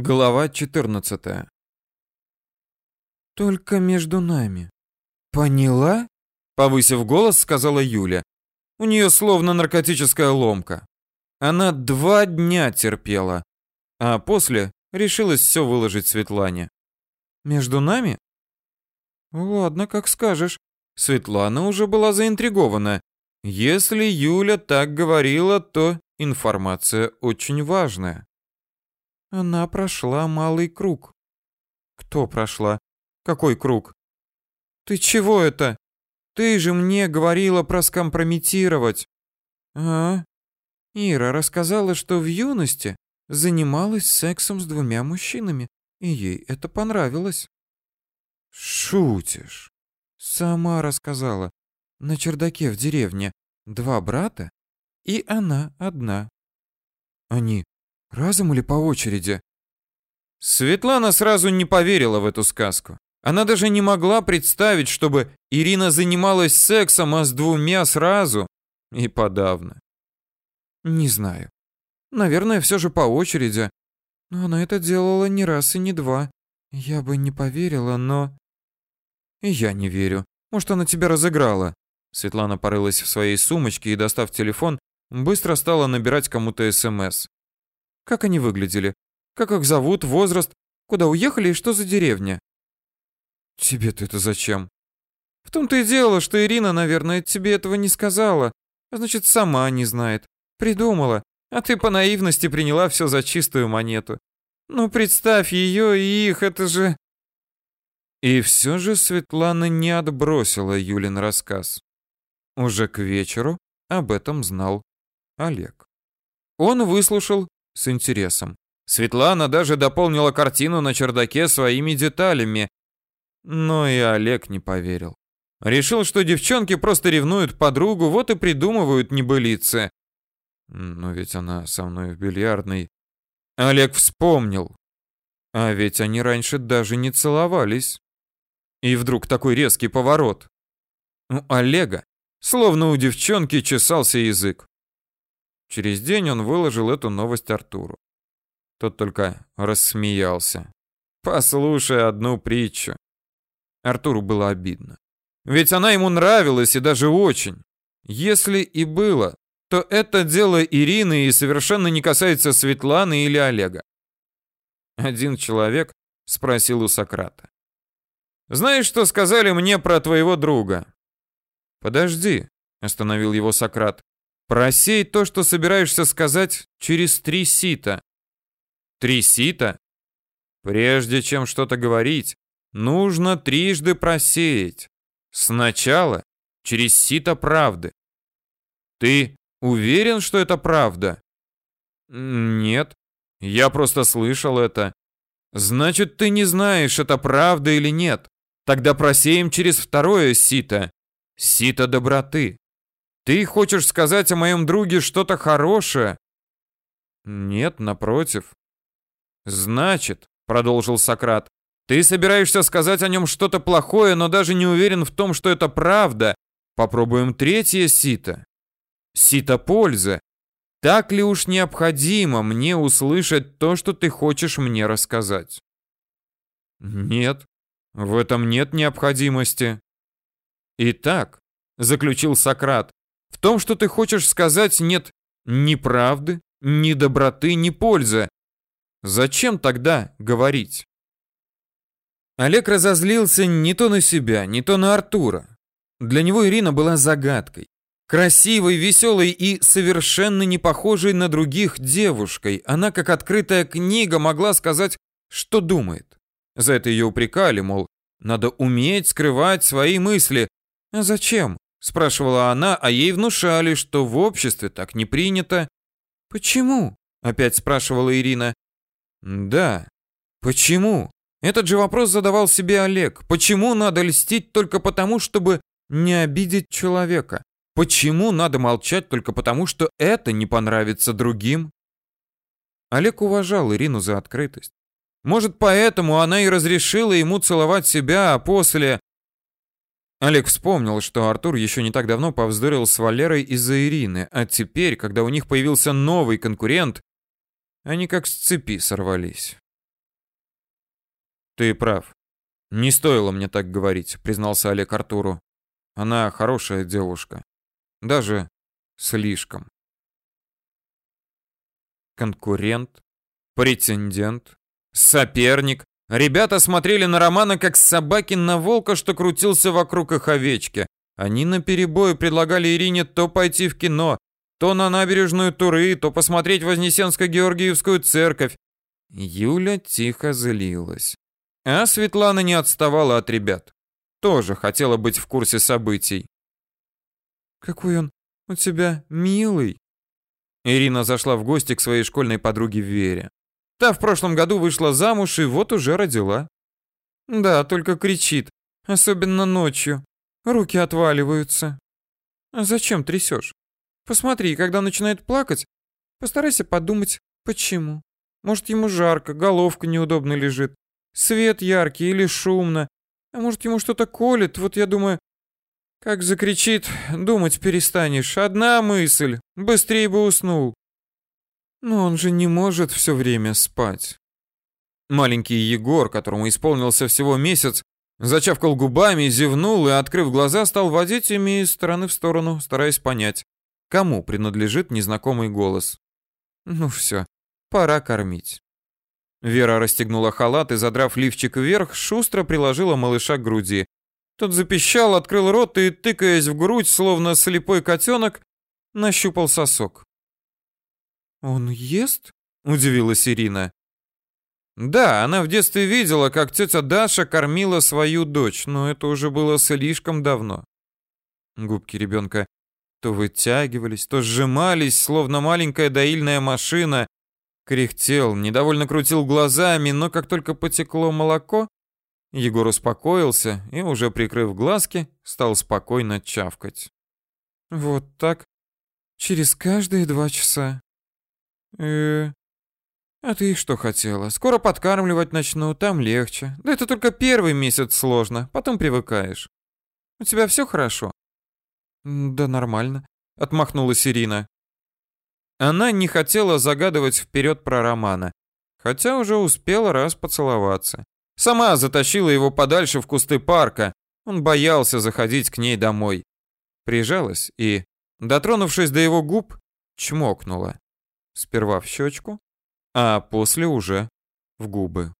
Глава 14. Только между нами. Поняла? Повысив голос, сказала Юля. У нее словно наркотическая ломка. Она два дня терпела, а после решилась все выложить Светлане. Между нами? Ладно, как скажешь. Светлана уже была заинтригована. Если Юля так говорила, то информация очень важная. Она прошла малый круг. Кто прошла? Какой круг? Ты чего это? Ты же мне говорила про скомпрометировать. А? Ира рассказала, что в юности занималась сексом с двумя мужчинами, и ей это понравилось. Шутишь? Сама рассказала. На чердаке в деревне два брата, и она одна. Они Разом или по очереди? Светлана сразу не поверила в эту сказку. Она даже не могла представить, чтобы Ирина занималась сексом, а с двумя сразу. И подавно. Не знаю. Наверное, все же по очереди. Но она это делала не раз и не два. Я бы не поверила, но... я не верю. Может, она тебя разыграла. Светлана порылась в своей сумочке и, достав телефон, быстро стала набирать кому-то СМС. Как они выглядели? Как их зовут, возраст? Куда уехали и что за деревня? Тебе-то это зачем? В том-то и дело, что Ирина, наверное, тебе этого не сказала. А значит, сама не знает. Придумала. А ты по наивности приняла все за чистую монету. Ну, представь ее и их, это же... И все же Светлана не отбросила Юлин рассказ. Уже к вечеру об этом знал Олег. Он выслушал с интересом. Светлана даже дополнила картину на чердаке своими деталями. Но и Олег не поверил. Решил, что девчонки просто ревнуют подругу, вот и придумывают небылицы. Но ведь она со мной в бильярдной. Олег вспомнил. А ведь они раньше даже не целовались. И вдруг такой резкий поворот. У Олега, словно у девчонки, чесался язык. Через день он выложил эту новость Артуру. Тот только рассмеялся. Послушай одну притчу. Артуру было обидно. Ведь она ему нравилась и даже очень. Если и было, то это дело Ирины и совершенно не касается Светланы или Олега. Один человек спросил у Сократа. «Знаешь, что сказали мне про твоего друга?» «Подожди», — остановил его Сократ. Просей то, что собираешься сказать, через три сита. Три сита? Прежде чем что-то говорить, нужно трижды просеять. Сначала через сито правды. Ты уверен, что это правда? Нет, я просто слышал это. Значит, ты не знаешь, это правда или нет. Тогда просеем через второе сито. Сито доброты. Ты хочешь сказать о моем друге что-то хорошее? Нет, напротив. Значит, продолжил Сократ, ты собираешься сказать о нем что-то плохое, но даже не уверен в том, что это правда. Попробуем третье сито. Сито пользы. Так ли уж необходимо мне услышать то, что ты хочешь мне рассказать? Нет, в этом нет необходимости. Итак, заключил Сократ, в том, что ты хочешь сказать, нет ни правды, ни доброты, ни пользы. Зачем тогда говорить? Олег разозлился не то на себя, не то на Артура. Для него Ирина была загадкой. Красивой, веселой и совершенно не похожей на других девушкой. Она, как открытая книга, могла сказать, что думает. За это ее упрекали, мол, надо уметь скрывать свои мысли. А зачем? Спрашивала она, а ей внушали, что в обществе так не принято. Почему? опять спрашивала Ирина. Да. Почему? Этот же вопрос задавал себе Олег. Почему надо льстить только потому, чтобы не обидеть человека? Почему надо молчать только потому, что это не понравится другим? Олег уважал Ирину за открытость. Может, поэтому она и разрешила ему целовать себя, а после Олег вспомнил, что Артур еще не так давно повздорил с Валерой из-за Ирины, а теперь, когда у них появился новый конкурент, они как с цепи сорвались. Ты прав. Не стоило мне так говорить, признался Олег Артуру. Она хорошая девушка. Даже слишком. Конкурент, претендент, соперник. Ребята смотрели на Романа как собаки на волка, что крутился вокруг их овечки. Они наперебой предлагали Ирине то пойти в кино, то на набережную Туры, то посмотреть Вознесенско-Георгиевскую церковь. Юля тихо злилась. А Светлана не отставала от ребят. Тоже хотела быть в курсе событий. «Какой он у тебя милый!» Ирина зашла в гости к своей школьной подруге Вере. Та в прошлом году вышла замуж и вот уже родила. Да, только кричит, особенно ночью. Руки отваливаются. Зачем трясешь? Посмотри, когда начинает плакать, постарайся подумать, почему. Может, ему жарко, головка неудобно лежит, свет яркий или шумно, а может, ему что-то колет, вот я думаю, как закричит, думать перестанешь. Одна мысль, быстрее бы уснул. Но он же не может все время спать. Маленький Егор, которому исполнился всего месяц, зачавкал губами, зевнул и, открыв глаза, стал водить ими из стороны в сторону, стараясь понять, кому принадлежит незнакомый голос. Ну все, пора кормить. Вера расстегнула халат и, задрав лифчик вверх, шустро приложила малыша к груди. Тот запищал, открыл рот и, тыкаясь в грудь, словно слепой котенок, нащупал сосок. «Он ест?» — удивилась Ирина. Да, она в детстве видела, как тетя Даша кормила свою дочь, но это уже было слишком давно. Губки ребенка то вытягивались, то сжимались, словно маленькая доильная машина. Кряхтел, недовольно крутил глазами, но как только потекло молоко, Егор успокоился и, уже прикрыв глазки, стал спокойно чавкать. «Вот так? Через каждые два часа?» Э А ты что хотела? Скоро подкармливать начну, там легче. Да это только первый месяц сложно, потом привыкаешь. У тебя все хорошо?» «Да нормально», — отмахнулась Ирина. Она не хотела загадывать вперед про Романа, хотя уже успела раз поцеловаться. Сама затащила его подальше в кусты парка. Он боялся заходить к ней домой. Прижалась и, дотронувшись до его губ, чмокнула. Сперва в щечку, а после уже в губы.